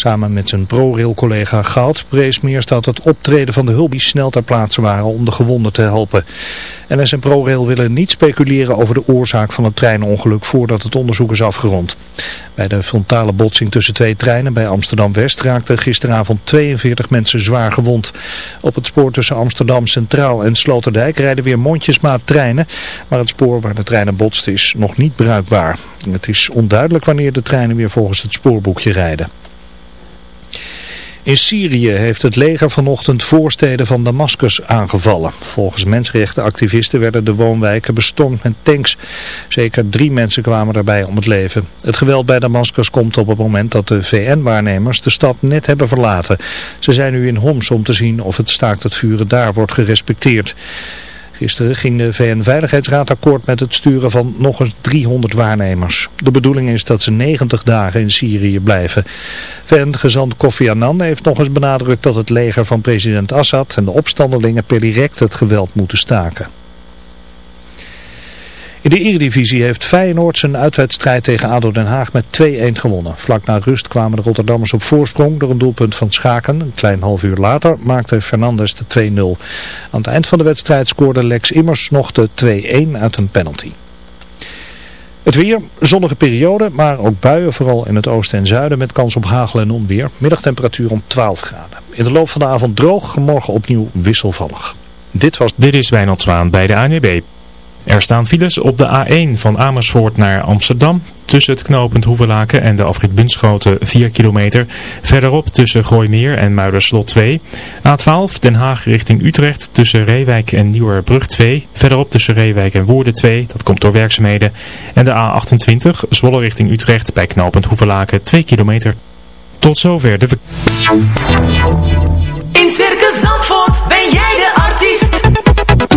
Samen met zijn ProRail-collega Goud prees Meers dat het optreden van de hulpdienst snel ter plaatse waren om de gewonden te helpen. NS en ProRail willen niet speculeren over de oorzaak van het treinongeluk voordat het onderzoek is afgerond. Bij de frontale botsing tussen twee treinen bij Amsterdam-West raakten gisteravond 42 mensen zwaar gewond. Op het spoor tussen Amsterdam Centraal en Sloterdijk rijden weer mondjesmaat treinen, maar het spoor waar de treinen botsten is nog niet bruikbaar. Het is onduidelijk wanneer de treinen weer volgens het spoorboekje rijden. In Syrië heeft het leger vanochtend voorsteden van Damascus aangevallen. Volgens mensenrechtenactivisten werden de woonwijken bestormd met tanks. Zeker drie mensen kwamen daarbij om het leven. Het geweld bij Damascus komt op het moment dat de VN-waarnemers de stad net hebben verlaten. Ze zijn nu in Homs om te zien of het staakt het vuren daar wordt gerespecteerd. Gisteren ging de VN-veiligheidsraad akkoord met het sturen van nog eens 300 waarnemers. De bedoeling is dat ze 90 dagen in Syrië blijven. VN-gezant Kofi Annan heeft nog eens benadrukt dat het leger van president Assad en de opstandelingen per direct het geweld moeten staken. In de Eredivisie heeft Feyenoord zijn uitwedstrijd tegen ADO Den Haag met 2-1 gewonnen. Vlak na rust kwamen de Rotterdammers op voorsprong door een doelpunt van Schaken. Een klein half uur later maakte Fernandes de 2-0. Aan het eind van de wedstrijd scoorde Lex Immers nog de 2-1 uit een penalty. Het weer, zonnige periode, maar ook buien, vooral in het oosten en zuiden met kans op hagel en onweer. Middagtemperatuur om 12 graden. In de loop van de avond droog, morgen opnieuw wisselvallig. Dit was... Dit is Wijnald Zwaan bij de ANWB. Er staan files op de A1 van Amersfoort naar Amsterdam. Tussen het knooppunt Hoevelaken en de afrit Bunschoten 4 kilometer. Verderop tussen Gooimeer en Muiderslot 2. A12 Den Haag richting Utrecht tussen Reewijk en Nieuwerbrug 2. Verderop tussen Reewijk en Woerden 2. Dat komt door werkzaamheden. En de A28 Zwolle richting Utrecht bij knooppunt Hoevelaken 2 kilometer. Tot zover de...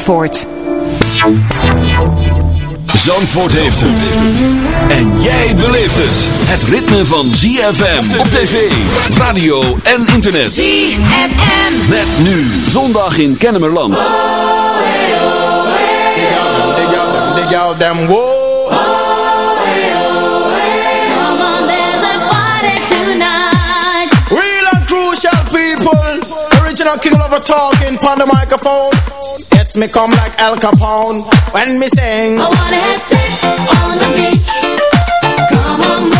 Zandvoort. Zandvoort heeft het. En jij beleeft het. Het ritme van ZFM op tv, radio en internet. ZFM. Met nu zondag in Kennemerland. Dig out them, dig out them, whoa. Come on, there's a party tonight. Real and crucial people. Original king lover talking on the microphone. Me come like Al Capone when me sing. I wanna have sex on the beach. Come on,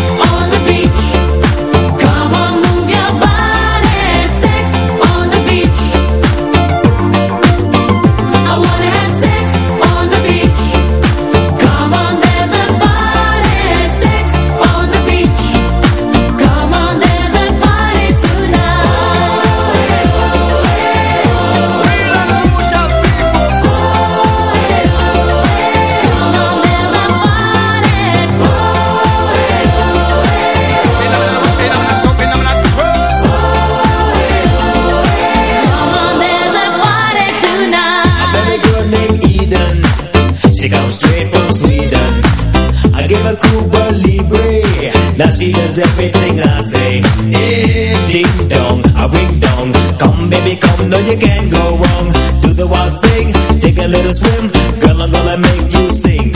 Everything I say is ding dong, I ring dong. Come baby, come, no you can't go wrong. Do the wild thing, take a little swim. Girl, I'm gonna make you sing.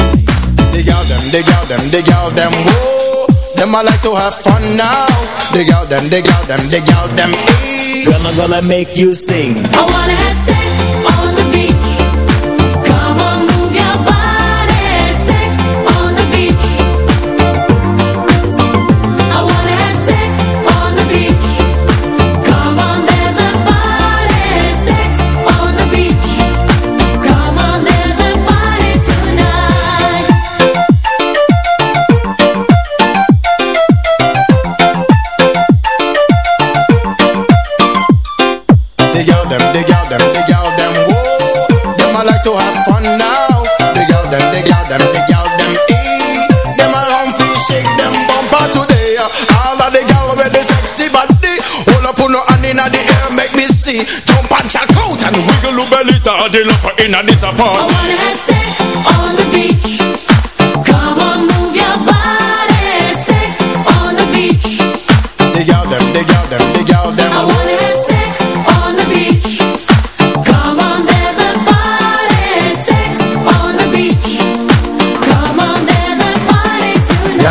Dig out them, dig out them, dig out them, whoa. Them I like to have fun now. Dig out them, dig out them, dig out them. Girl, I'm gonna make you sing. I wanna have sex. body lover in a disappoint. I wanna have sex on the beach.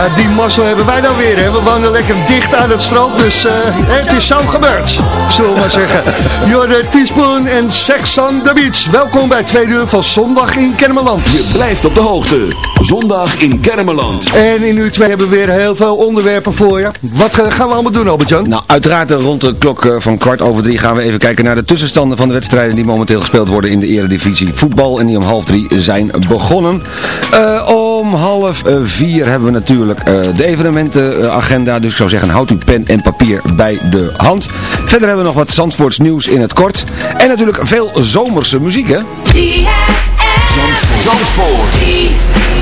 Eh, die mazzel hebben wij dan weer. Hè? We wonen lekker dicht aan het strand, dus eh, het is zo gebeurd. Zullen we maar zeggen. Jorden Teaspoon en Sex on the Beach. Welkom bij het tweede uur van Zondag in Kennemerland. Je blijft op de hoogte zondag in Kermeland. En in uur 2 hebben we weer heel veel onderwerpen voor je. Wat eh, gaan we allemaal doen, Albert-Jan? Nou, uiteraard eh, rond de klok eh, van kwart over drie gaan we even kijken naar de tussenstanden van de wedstrijden die momenteel gespeeld worden in de eredivisie voetbal. En die om half drie zijn begonnen. Om half vier hebben we natuurlijk de evenementenagenda. Dus ik zou zeggen, houd uw pen en papier bij de hand. Verder hebben we nog wat Zandvoorts nieuws in het kort. En natuurlijk veel zomerse muziek, hè? Zandvoort. Zandvoort.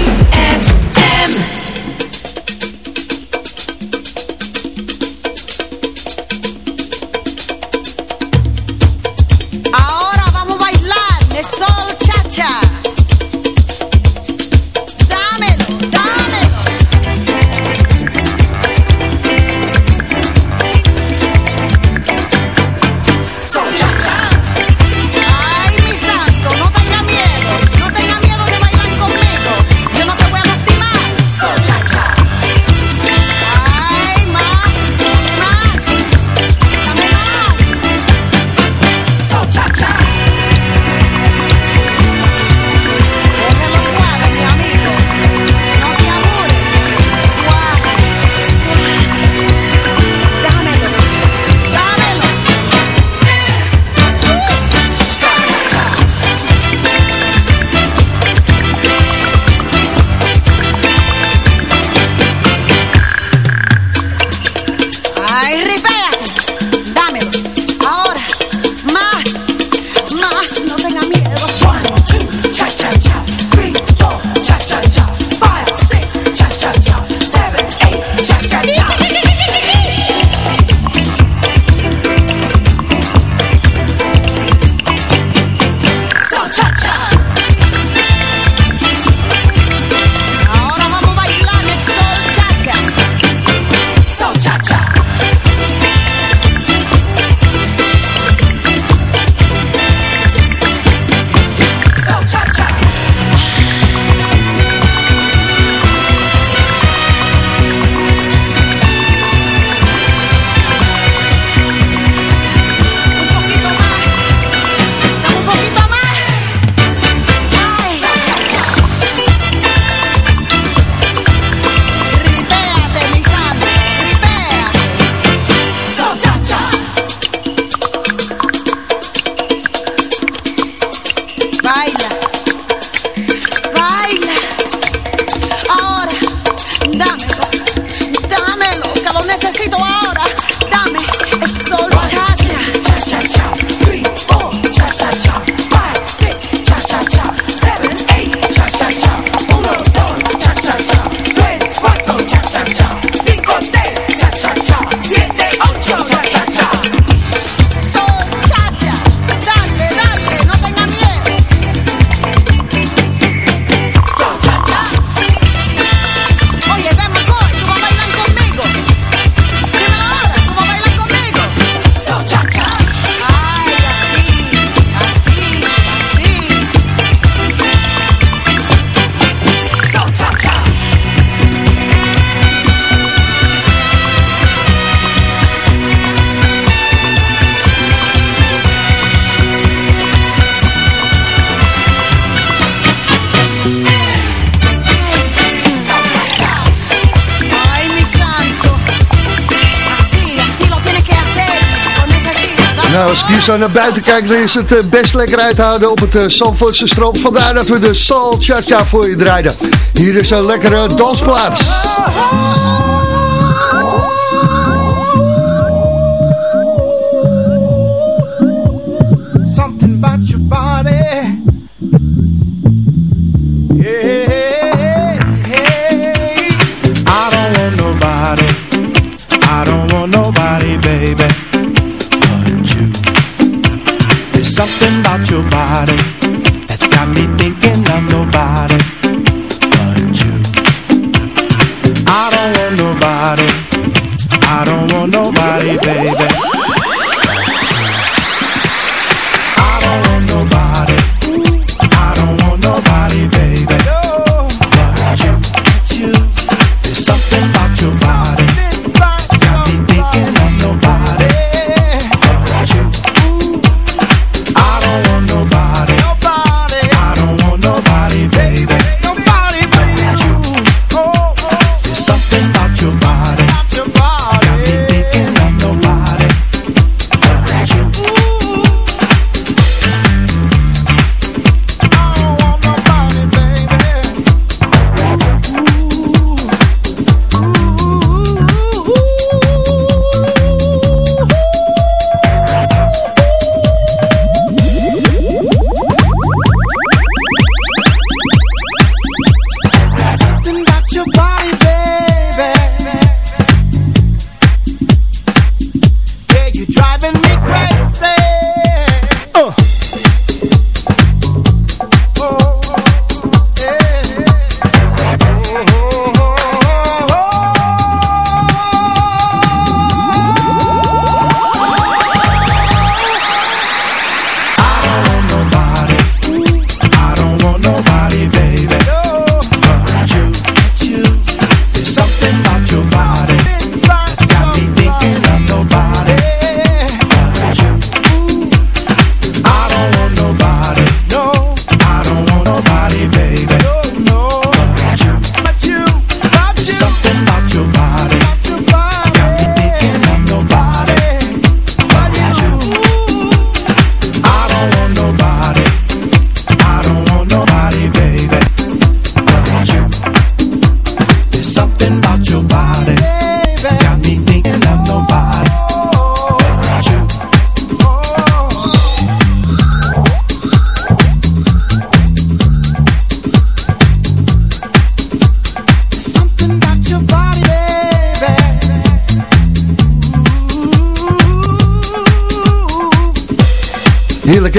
Naar buiten kijk, dan is het eh, best lekker uithouden op het uh, Zandvoortse strand. Vandaar dat we de Sal Cha-Cha voor je draaiden. Hier is een lekkere dansplaats. Yeah, something about your body. That's got me thinking of nobody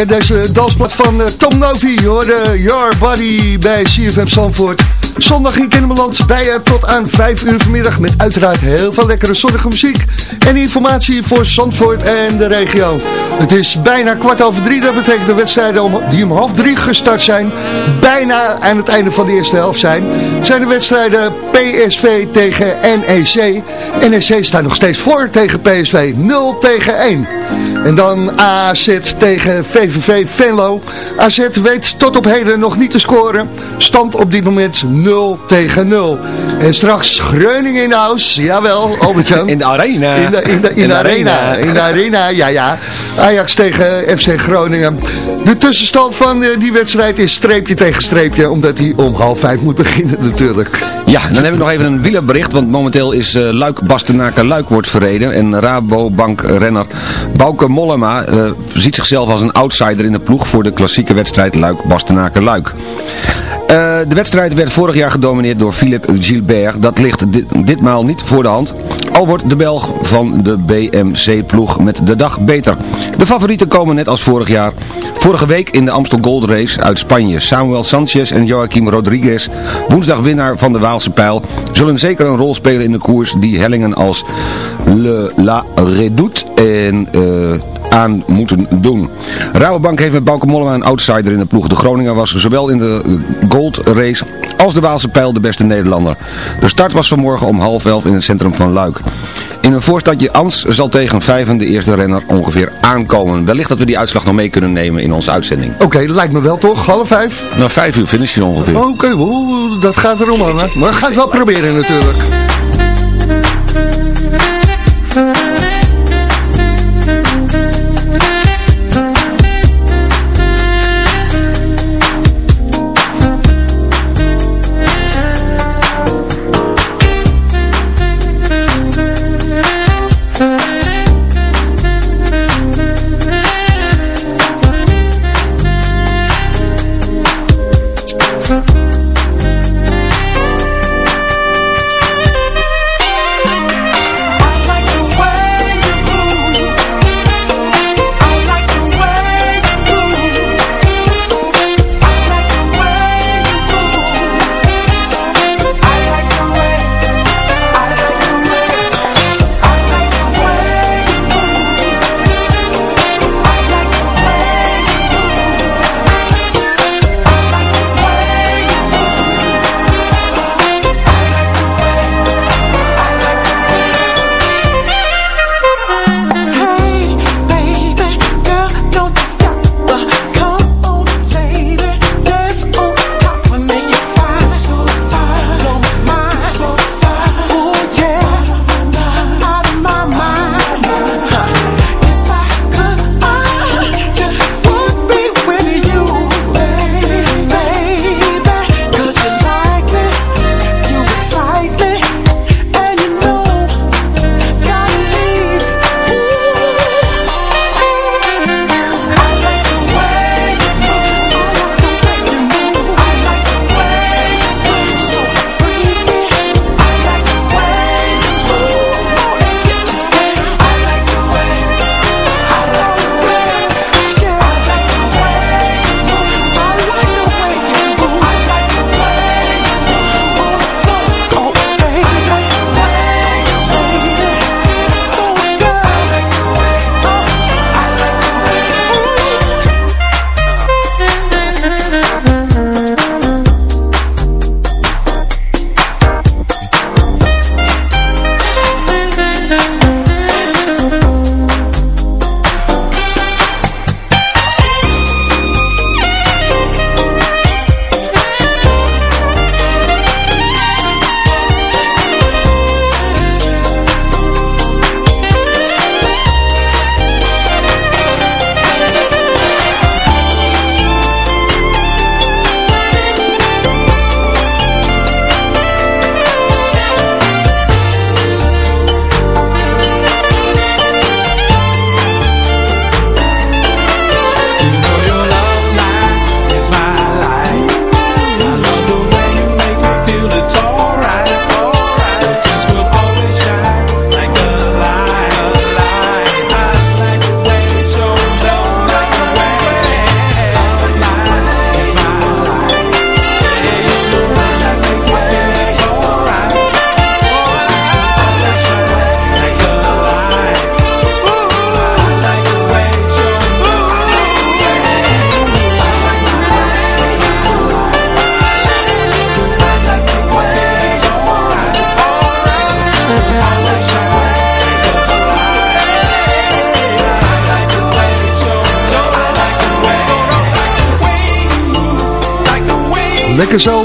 Hè, deze dansplat van eh, Tom Novi. Je hoorde Your Body bij CFM Zandvoort. Zondag in Kennemerland bij je tot aan 5 uur vanmiddag. Met uiteraard heel veel lekkere zonnige muziek. En informatie voor Zandvoort en de regio. Het is bijna kwart over drie. Dat betekent de wedstrijden die om half drie gestart zijn. Bijna aan het einde van de eerste helft zijn. Zijn de wedstrijden PSV tegen NEC. NEC staat nog steeds voor tegen PSV. 0 tegen 1. En dan AZ tegen VVV Venlo. AZ weet tot op heden nog niet te scoren. Stand op dit moment 0 tegen 0. En straks Groningen in de house. Jawel, Albert-Jan. In de arena. In de, in de, in de arena. In de arena, ja ja. Ajax tegen FC Groningen. De tussenstand van eh, die wedstrijd is streepje tegen streepje. Omdat die om half vijf moet beginnen natuurlijk. Ja, dan hebben we nog even een wielerbericht, want momenteel is eh, Luik Bastenaken Luik wordt verreden. En Rabobank-renner Bouke Mollema eh, ziet zichzelf als een outsider in de ploeg voor de klassieke wedstrijd Luik Bastenaken Luik. Eh, de wedstrijd werd vorig jaar gedomineerd door Philippe Gilbert. Dat ligt dit, ditmaal niet voor de hand. Al wordt de Belg van de BMC-ploeg met de dag beter. De favorieten komen net als vorig jaar. Vorige week in de Amstel Gold Race uit Spanje. Samuel Sanchez en Joaquim Rodriguez, woensdag winnaar van de Waalse Pijl, zullen zeker een rol spelen in de koers die hellingen als Le La Redoute en... eh, aan moeten doen. Rabobank heeft met Bauke Mollema een outsider in de ploeg. De Groninger was zowel in de eh, Gold Race als de Waalse Pijl de beste Nederlander. De start was vanmorgen om half elf in het centrum van Luik. In een voorstadje Ans zal tegen vijven de eerste renner ongeveer aankomen. Wellicht dat we die uitslag nog mee kunnen nemen in onze uitzending. Oké, lijkt me wel toch? Half vijf? Nou, vijf uur finish je ongeveer. Oké, dat gaat erom aan. hè. Maar we gaan het wel proberen natuurlijk.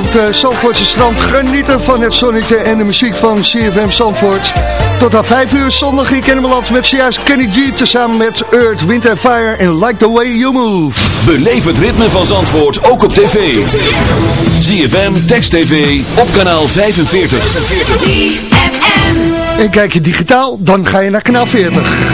Op het Zandvoortse strand genieten van het zonnetje en de muziek van CFM Zandvoort. Tot aan 5 uur zondag in Kennemerland met zojuist Kenny G tezamen met Earth, Wind Fire en Like the Way You Move. Beleef het ritme van Zandvoort ook op tv. ZFM, Text TV, op kanaal 45. ZFM. En kijk je digitaal, dan ga je naar kanaal 40.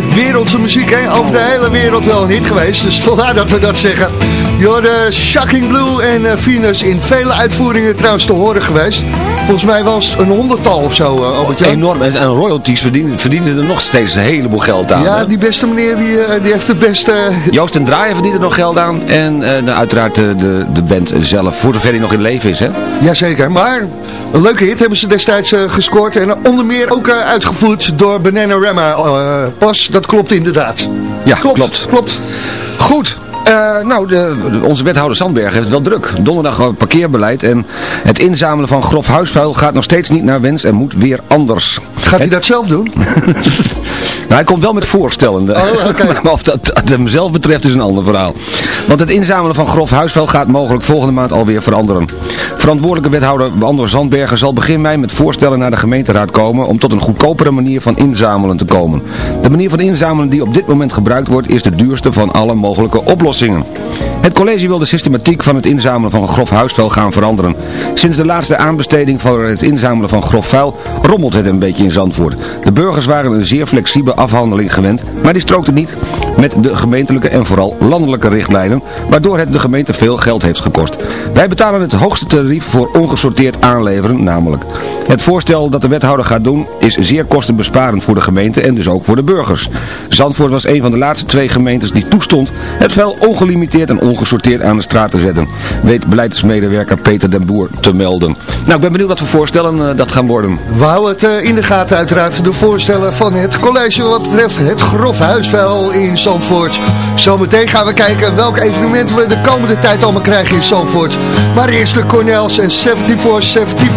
Blijft wereldse muziek, hè? Over de hele wereld wel een hit geweest. Dus vandaar dat we dat zeggen. Jorde Shocking Blue en eh, Venus in vele uitvoeringen trouwens te horen geweest. Volgens mij was het een honderdtal of zo, uh, albert -Jan. Enorm. En en royalties verdienen, verdienen er nog steeds een heleboel geld aan. Ja, hè? die beste meneer die, eh, die heeft het beste... Joost en Draaien verdient er nog geld aan. En nou, uiteraard de, de, de band zelf, voor zover hij nog in leven is. Hè? Jazeker, maar een leuke hit hebben ze destijds eh, gescoord. En onder meer ook eh, uitgevoerd door Bananarama. eh pas, dat klopt inderdaad. Ja, klopt. klopt. klopt. Goed. Nou, de, onze wethouder Sandberg heeft het wel druk. Donderdag parkeerbeleid en het inzamelen van grof huisvuil gaat nog steeds niet naar wens en moet weer anders. Gaat hij dat zelf doen? Nou, hij komt wel met voorstellen. Oh, maar of dat, dat hem zelf betreft is een ander verhaal. Want het inzamelen van grof huisvuil gaat mogelijk volgende maand alweer veranderen. Verantwoordelijke wethouder Andor Zandbergen zal begin mei met voorstellen naar de gemeenteraad komen om tot een goedkopere manier van inzamelen te komen. De manier van inzamelen die op dit moment gebruikt wordt is de duurste van alle mogelijke oplossingen. Het college wil de systematiek van het inzamelen van grof huisvuil gaan veranderen. Sinds de laatste aanbesteding voor het inzamelen van grof vuil rommelt het een beetje in Zandvoort. De burgers waren een zeer flexibele afhandeling gewend, maar die strookte niet met de gemeentelijke en vooral landelijke richtlijnen, waardoor het de gemeente veel geld heeft gekost. Wij betalen het hoogste tarief voor ongesorteerd aanleveren, namelijk. Het voorstel dat de wethouder gaat doen is zeer kostenbesparend voor de gemeente en dus ook voor de burgers. Zandvoort was een van de laatste twee gemeentes die toestond het vuil ongelimiteerd en gesorteerd aan de straat te zetten. Weet beleidsmedewerker Peter den Boer te melden. Nou, ik ben benieuwd wat voor voorstellen eh, dat gaan worden. We houden het eh, in de gaten uiteraard. De voorstellen van het college wat betreft het grof huisvuil in Zandvoort. Zometeen gaan we kijken welke evenementen we de komende tijd allemaal krijgen in Zandvoort. Maar eerst de Cornels en 75.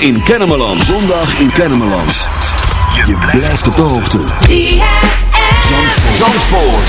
in Kennemerland. Zondag in Kennemerland. Je blijft op de hoogte. Zandvoort. Zandvoort.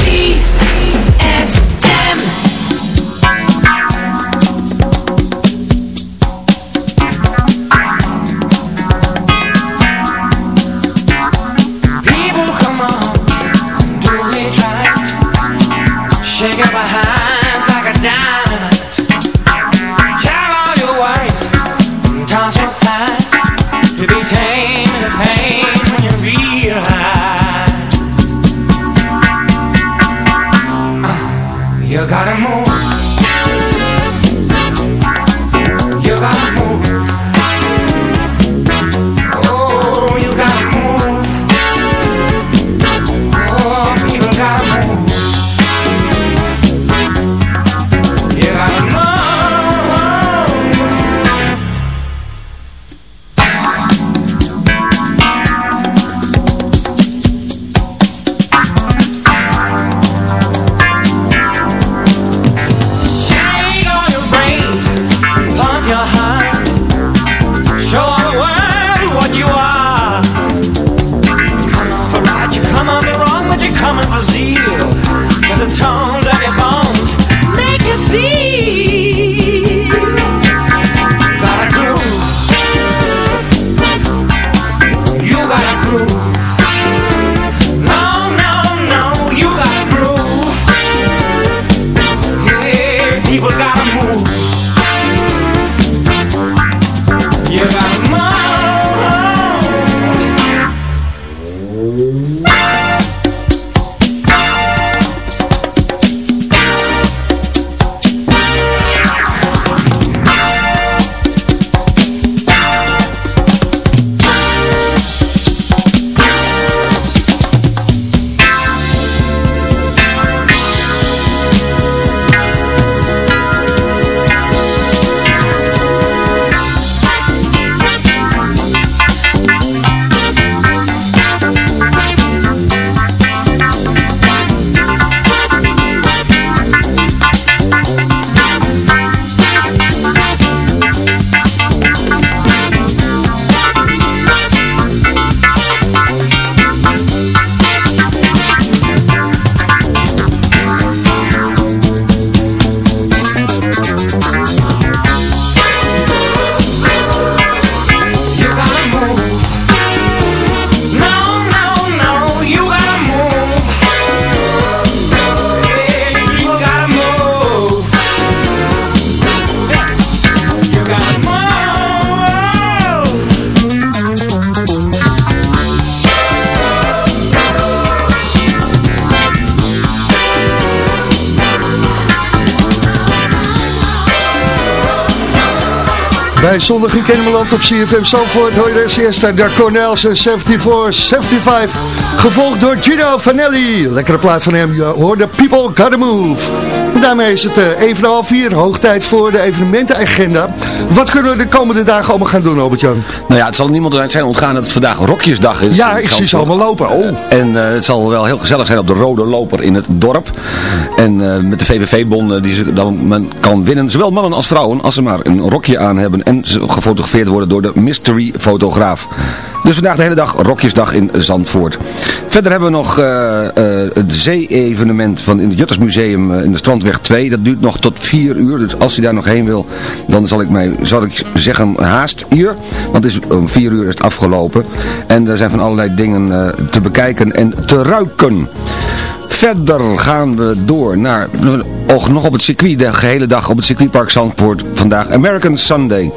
Bij Zondag in Kennemerland op CFM Zandvoort hoor je de eerste de Cornels en 74-75. Gevolgd door Gino Vanelli. Lekkere plaat van hem. Je hoorde People Gotta Move. En daarmee is het eh, even half vier. Hoog tijd voor de evenementenagenda. Wat kunnen we de komende dagen allemaal gaan doen, Albert-Jan? Nou ja, het zal niemand zijn ontgaan dat het vandaag Rokjesdag is. Ja, ik zie ze allemaal lopen. Oh. En eh, het zal wel heel gezellig zijn op de Rode Loper in het dorp. En eh, met de VVV-bon die ze dan men kan winnen. Zowel mannen als vrouwen, als ze maar een rokje aan hebben. En ze gefotografeerd worden door de mystery fotograaf. Dus vandaag de hele dag Rokjesdag in Zandvoort. Verder hebben we nog het zee-evenement van in het Juttersmuseum in de Strandweg 2. Dat duurt nog tot 4 uur. Dus als je daar nog heen wil, dan zal ik, mij, zal ik zeggen haast hier. Want het is, om 4 uur is het afgelopen. En er zijn van allerlei dingen eh, te bekijken en te ruiken. Verder gaan we door naar, och, nog op het circuit, de gehele dag op het circuitpark Zandvoort vandaag American Sunday.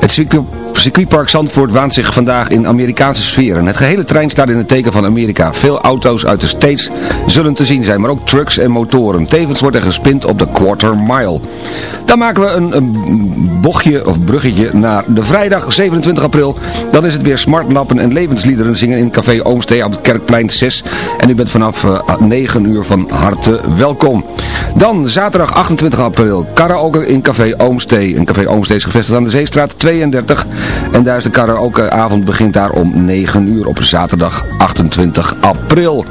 Het circuit, circuitpark Zandvoort waant zich vandaag in Amerikaanse sferen. Het gehele trein staat in het teken van Amerika. Veel auto's uit de States zullen te zien zijn, maar ook trucks en motoren. Tevens wordt er gespind op de quarter mile. Dan maken we een, bochtje of bruggetje naar de vrijdag 27 april. Dan is het weer smartlappen en levensliederen zingen in Café Oomstee op het Kerkplein 6. En u bent vanaf eh, 9 uur van harte welkom. Dan zaterdag 28 april karaoke in Café Oomstee. Een Café Oomstee is gevestigd aan de Zeestraat 32. En daar is de karaokeavond begint daar om 9 uur op zaterdag 28 april.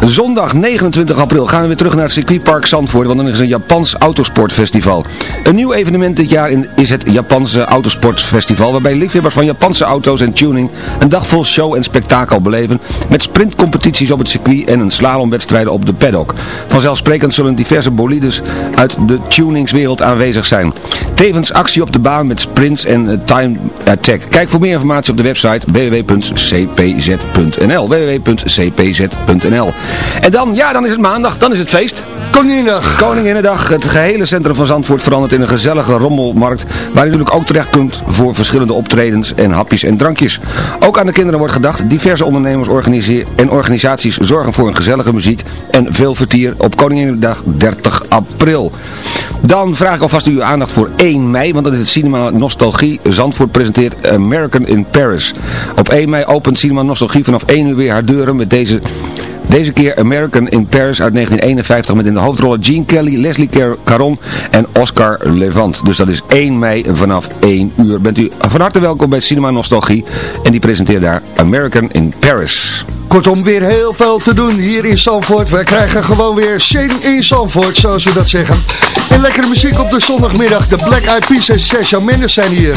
Zondag 29 april gaan we weer terug naar het circuitpark Zandvoort, want dan is een Japans autosportfestival. Een nieuw evenement dit jaar is het Japanse autosportfestival, waarbij liefhebbers van Japanse auto's en tuning een dag vol show en spektakel beleven, met sprintcompetities op het circuit en een slalomwedstrijden op de paddock. Vanzelfsprekend zullen diverse bolides uit de tuningswereld aanwezig zijn. Tevens actie op de baan met sprints en eh, time attack. Kijk voor meer informatie op de website www.cpz.nl www.cpz.nl En dan, ja, dan is het maandag, dan is het feest. Koninginnedag. Koninginnedag. Het gehele centrum van Zandvoort verandert in een gezellige rommelmarkt, waar u natuurlijk ook terecht kunt voor verschillende optredens en hapjes en drankjes. Ook aan de kinderen wordt gedacht. Diverse ondernemers en organisaties zorgen voor een gezellige muziek en veel vertier op Koninginnedag 30 april. Dan vraag ik alvast uw aandacht voor 1 mei, want dat is het Cinema Nostalgie. Zandvoort presenteert American in Paris. Op 1 mei opent Cinema Nostalgie vanaf 1 uur weer haar deuren met deze... Deze keer American in Paris uit 1951 met in de hoofdrollen Gene Kelly, Leslie Car- Caron en Oscar Levant. Dus dat is 1 mei vanaf 1 uur. Bent u van harte welkom bij Cinema Nostalgie en die presenteert daar American in Paris. Kortom, weer heel veel te doen hier in Zandvoort. We krijgen gewoon weer zin in Zandvoort, zoals we dat zeggen. Lekkere muziek op de zondagmiddag. De Black Eyed Peas en Sergio zijn hier.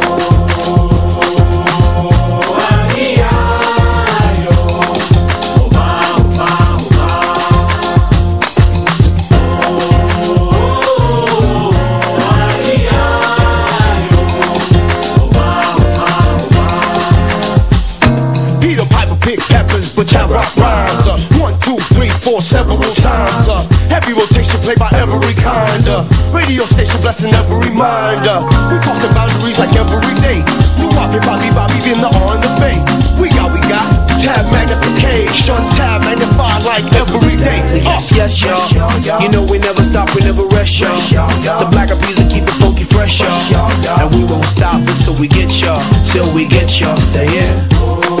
Blessing every mind. Uh, we crossing boundaries like every day. New Bobby, Bobby, Bobby, in the on the bay. We got, we got tab magnification, tab magnified like every day. So yes, yes, y'all. You know we never stop, we never rest, y'all. The black of music keep it funky fresh, y'all. And we won't stop until we get y'all, till we get y'all. Say yeah.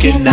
Que.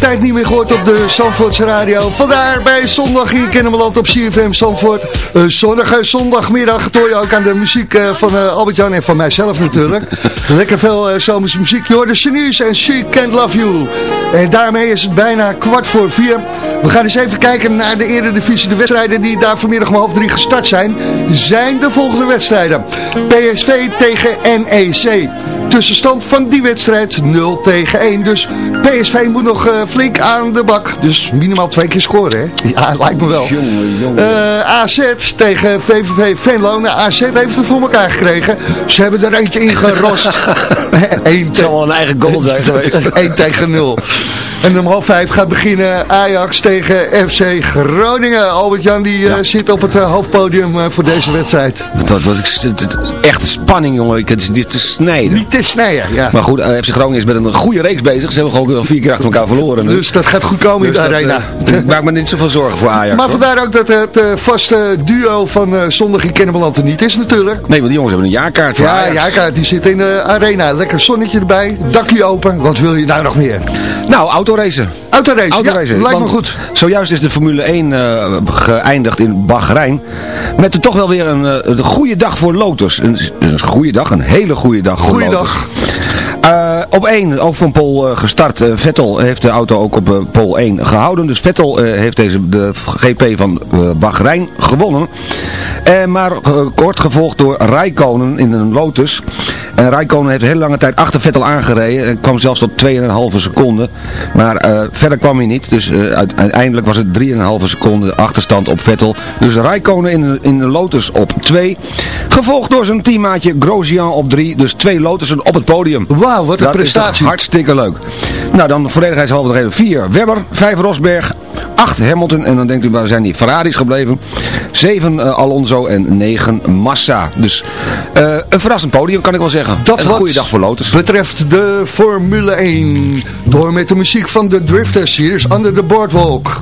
Tijd niet meer gehoord op de Zandvoortse radio. Vandaar bij zondag in Kennemerland op CFM Zandvoort. Een zonnige zondagmiddag. Dat hoor je ook aan de muziek eh, van eh, Albert-Jan en van mijzelf natuurlijk. Lekker veel uh, zomerse muziek. Je hoort de en She Can't Love You. En daarmee is het bijna kwart voor vier. We gaan eens even kijken naar de Eredivisie. De wedstrijden die daar vanmiddag om half drie gestart zijn, zijn de volgende wedstrijden. PSV tegen NEC. Tussenstand van die wedstrijd 0 tegen 1. Dus PSV moet nog uh, flink aan de bak. Dus minimaal twee keer scoren, hè? Ja, lijkt me wel. Uh, AZ tegen VVV Venlo. Nou, AZ heeft het voor elkaar gekregen. Ze hebben er eentje in gerost. Het zal wel een eigen goal zijn geweest. 1 tegen 0. En om half vijf gaat beginnen Ajax tegen FC Groningen. Albert-Jan die uh, zit op het uh, hoofdpodium uh, voor deze wedstrijd. Dat was echt spanning jongen. Het is dit te snijden. Niet te snijden, ja. Maar goed, FC Groningen is met een goede reeks bezig. Ze hebben gewoon vier keer achter elkaar verloren. Nu. Dus dat gaat goed komen dus in de dat, arena. ik maak me niet zoveel zorgen voor Ajax. Maar vandaar ook dat het vaste duo van zondag in Kennemerland er niet is natuurlijk. Nee, want die jongens hebben een jaarkaart voor ja, Ajax. Ja, jaarkaart. Die zit in de arena. Lekker zonnetje erbij. Dakje open. Wat wil je nou nog meer? Nou, autoracen. Autoracen, Autoracen. ja, lijkt me goed. Zojuist is de Formule 1 uh, geëindigd in Bahrein. Met er toch wel weer een, uh, een goede dag voor Lotus. Een, een goede dag, een hele goede dag voor Goeie Lotus. Uh, op 1, ook van Pol uh, gestart. Uh, Vettel heeft de auto ook op Pol 1 gehouden. Dus Vettel heeft deze, de GP van Bahrein gewonnen. maar kort gevolgd door Rijkonen in een Lotus. En Rijkonen heeft heel lange tijd achter Vettel aangereden. En kwam zelfs tot 2,5 seconden. Maar verder kwam hij niet. Dus uiteindelijk was het 3,5 seconden achterstand op Vettel. Dus Rijkonen in, in de Lotus op 2. Gevolgd door zijn teammaatje Grosjean op 3. Dus twee Lotussen op het podium. Wauw, wat een dat prestatie. Is hartstikke leuk. Nou, dan volledigheidshalve nog even 4 Webber, 5 Rosberg, 8 Hamilton. En dan denkt u, waar zijn die Ferraris gebleven? 7 uh, Alonso en 9 Massa. Dus uh, een verrassend podium, kan ik wel zeggen. Dat en een goede dag voor Lotus. betreft de Formule 1. Door met de muziek van de Drifters. Hier is Under the Boardwalk.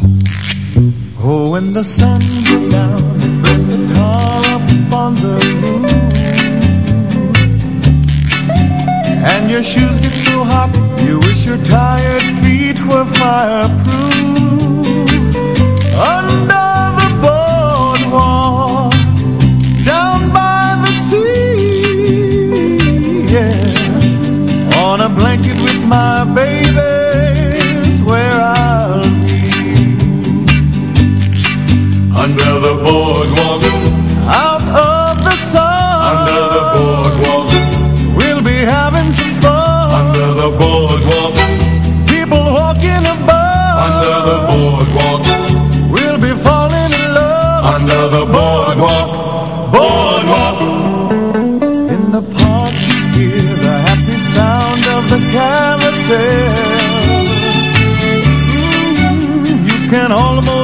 Oh, when the sun goes down, the tar up on the And your shoes get so hot, you wish your tired feet were fireproof. Under the boardwalk, down by the sea, yeah. On a blanket with my baby's Walking above, under the boardwalk, we'll be falling in love. under the boardwalk, boardwalk. In the park you hear the happy sound of the carousel. Mm, you can almost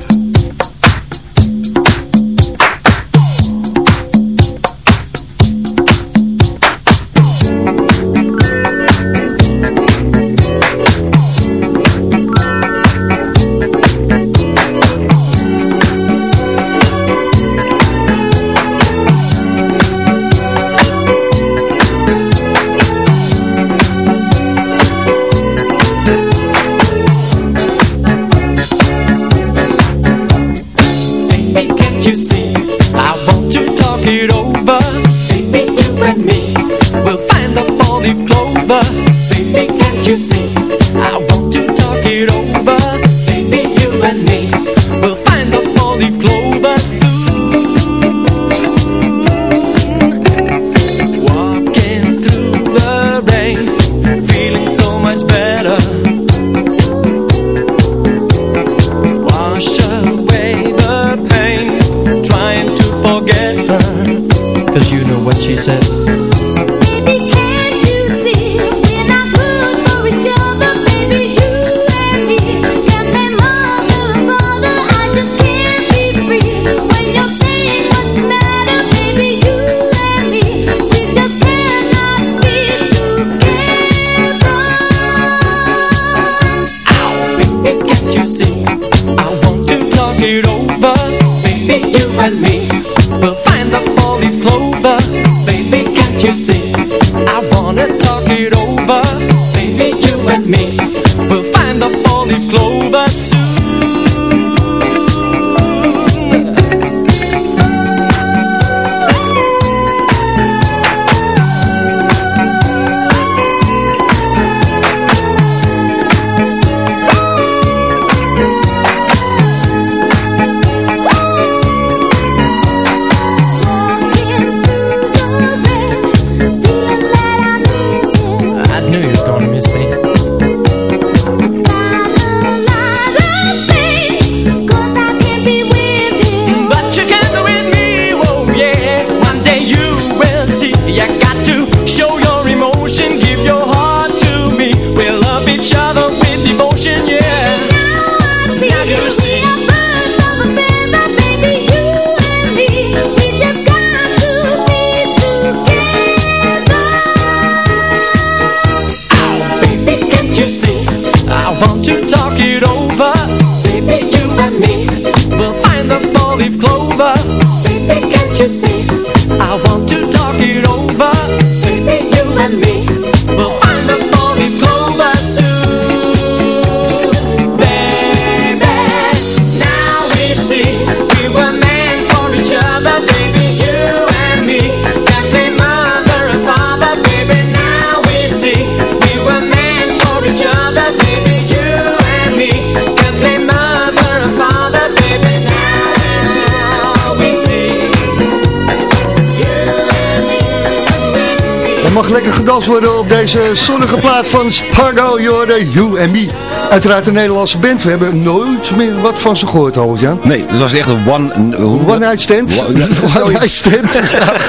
Deze zonnige plaat van Spargo, Jorde, You and Me. Uiteraard een Nederlandse band. We hebben nooit meer wat van ze gehoord, Albert-Jan. Nee, dat was echt een one... One night stand. One- ja, One night stand.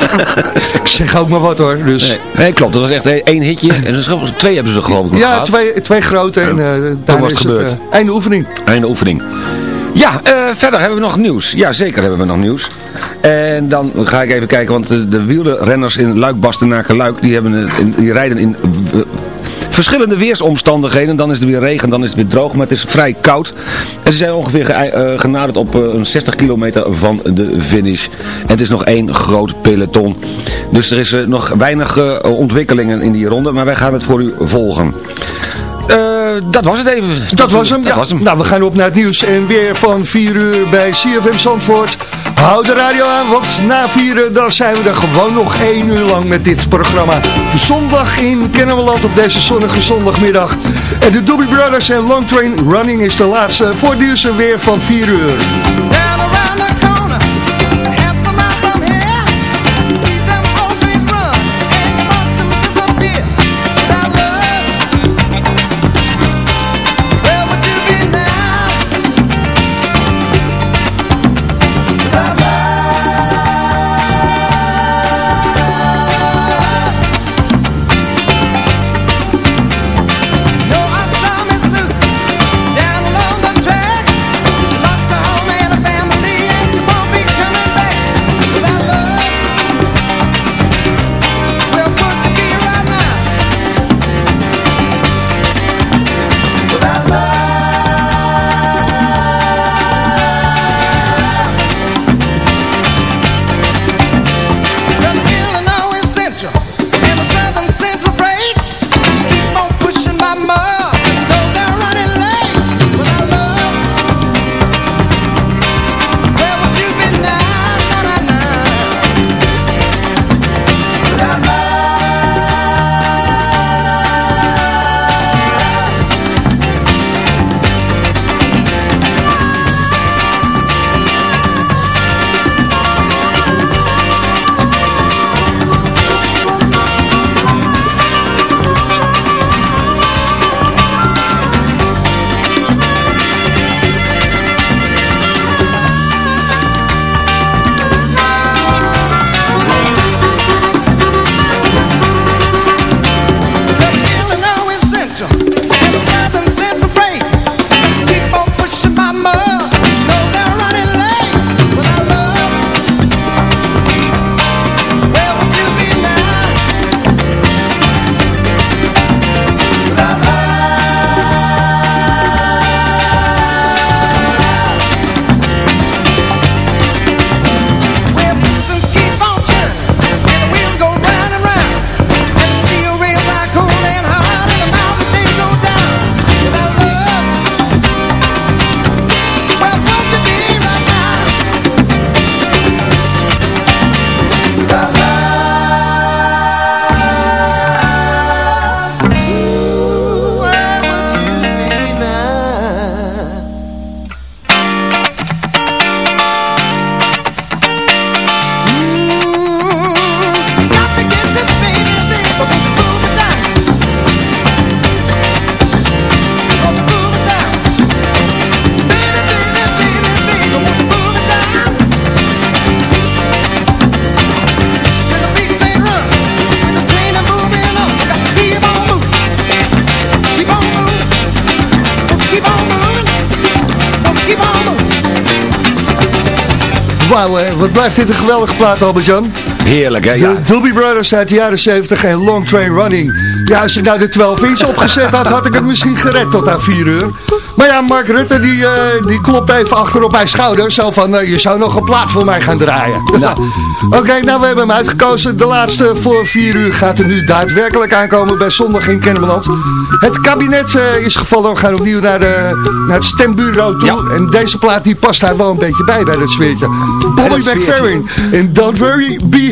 Ik zeg ook maar wat hoor. Dus. Nee, nee, klopt. Dat was echt één hitje. En dus twee hebben ze geloof ik Ja, gehad. twee, twee grote en eh daar was is het gebeurd. het eh, einde oefening. Einde oefening. Ja, eh, verder hebben we nog nieuws. Ja, zeker hebben we nog nieuws. En dan ga ik even kijken, want de, de wielrenners in Luik, Bastenaken, Luik, die, hebben, die rijden in w- verschillende weersomstandigheden. Dan is het weer regen, dan is het weer droog, maar het is vrij koud. En ze zijn ongeveer ge- eh, genaderd op eh, een 60 kilometer van de finish. En het is nog één groot peloton. Dus er is eh, nog weinig eh, ontwikkelingen in die ronde, maar wij gaan het voor u volgen. Eh, dat was het even. Dat was hem, Dat ja. was hem. Nou, we gaan op naar het nieuws en weer van 4 uur bij CFM Zandvoort. Hou de radio aan, want na 4 uur dan zijn we er gewoon nog 1 uur lang met dit programma. Zondag in Kennemerland op deze zonnige zondagmiddag. En de Doobie Brothers en Long Train Running is de laatste voor het nieuws en weer van 4 uur. Wauw, hè, wat blijft dit een geweldige plaat, Albert-Jan. Heerlijk, hè? Ja. De Doobie Brothers uit de jaren 70 en Long Train Running. Ja, als je nou de 12 inch opgezet had, had ik het misschien gered tot aan 4 uur. Maar ja, Mark Rutte, die, eh, die klopt even achter op mijn schouder. Zo van, eh, je zou nog een plaat voor mij gaan draaien. Oké, nou, we hebben hem uitgekozen. De laatste voor 4 uur gaat er nu daadwerkelijk aankomen bij Zondag in Kennemerland. Het kabinet eh, is gevallen. We gaan opnieuw naar, de, naar het stembureau toe. En deze plaat die past daar wel een beetje bij, bij dat sfeertje. Bobby. McFerrin. En Don't Worry, Be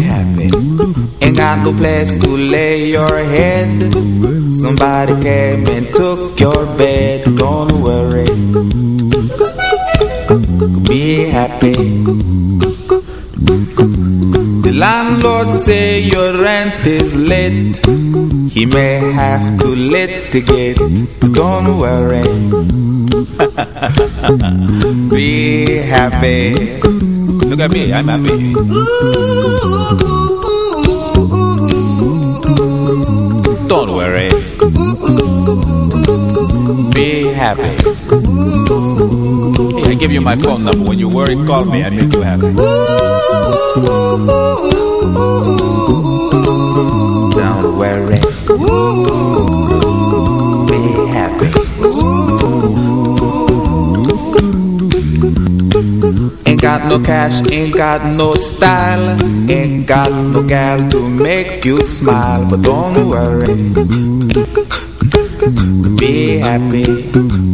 Be. Ain't got no place to lay your head. Somebody came and took your bed. Don't worry. Be happy. Landlord say your rent is late. He may have to litigate. Don't worry. Be happy. Look at me, I'm happy. Don't worry. Be happy. I give you my phone number. When you worry, call me. I make you happy. Don't worry. Be happy. Ain't got no cash, ain't got no style, ain't got no gal to make you smile, but don't worry. Be happy.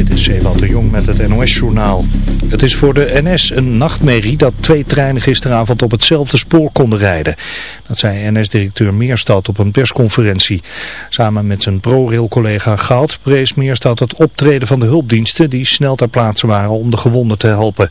Dit is Ewald de Jong met het NOS-journaal. Het is voor de NS een nachtmerrie dat twee treinen gisteravond op hetzelfde spoor konden rijden. Dat zei NS-directeur Meerstad op een persconferentie. Samen met zijn ProRail-collega Goud prees Meerstad het optreden van de hulpdiensten die snel ter plaatse waren om de gewonden te helpen.